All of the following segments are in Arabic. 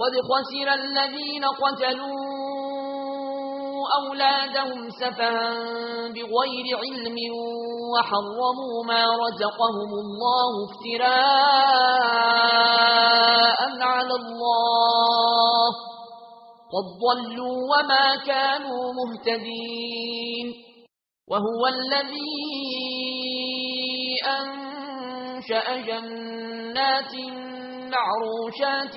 قد خسر الذين قتلوا أولادهم سفا بغير علم وحرموا ما رزقهم الله افتراء على الله قد ضلوا وما كانوا مهتدين وهو الذي أنشأ جنات معروشات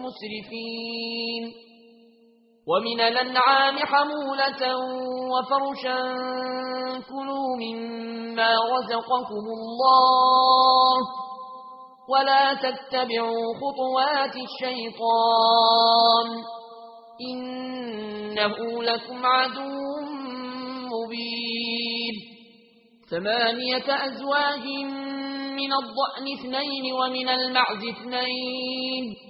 مسرفين ومن الأنعام حمولة وفرشا كلوا مما رزقكم الله ولا تتبعوا خطوات الشيطان. إنه لكم عدو مبين. ثمانية أزواج من الضأن اثنين ومن المعز اثنين.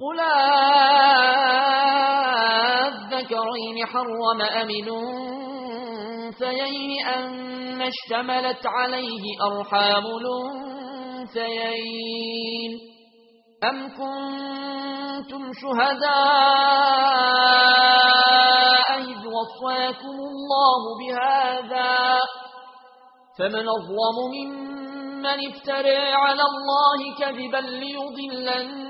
قل الذكرين حرم أمن سيين أن اشتملت عليه أرحام الأنثيين أم كنتم شهداء إذ وصاكم الله بهذا فمن أظلم ممن افترى على الله كذبا ليضل الناس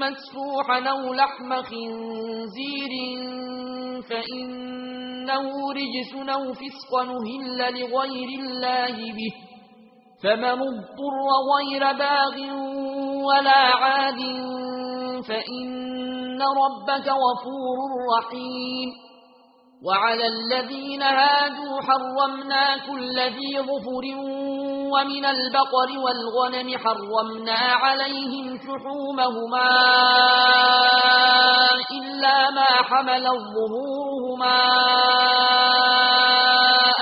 مسفوحا أو لحم خنزير فإنه رجس أو فسقا نهل لغير الله به فمن اضطر غير باغ ولا عاد فإن ربك غفور رحيم وعلى الذين هادوا حرمنا كل ذي ظفر ومن البقر والغنم حرمنا عليهم شحومهما إلا ما حمل الظهورهما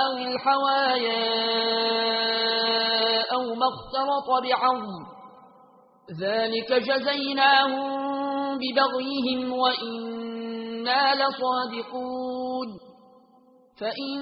أو الحوايا أو ما اخترط بعض ذلك جزيناهم ببغيهم وإنا لصادقون. فإن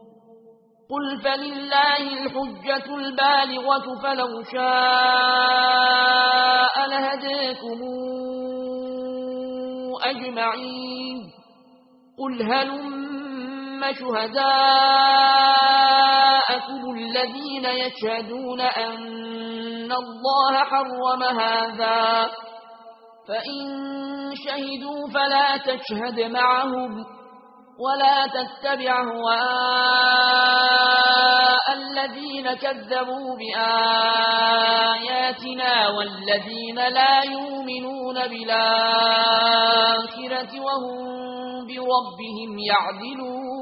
قل فلله الحجة البالغة فلو شاء لهديكم أجمعين قل هلم شهداءكم الذين يشهدون أن الله حرم هذا فإن شهدوا فلا تشهد معهم ولا تتبع هواء الذين كذبوا بآياتنا والذين لا يؤمنون بالآخرة وهم بربهم يعدلون.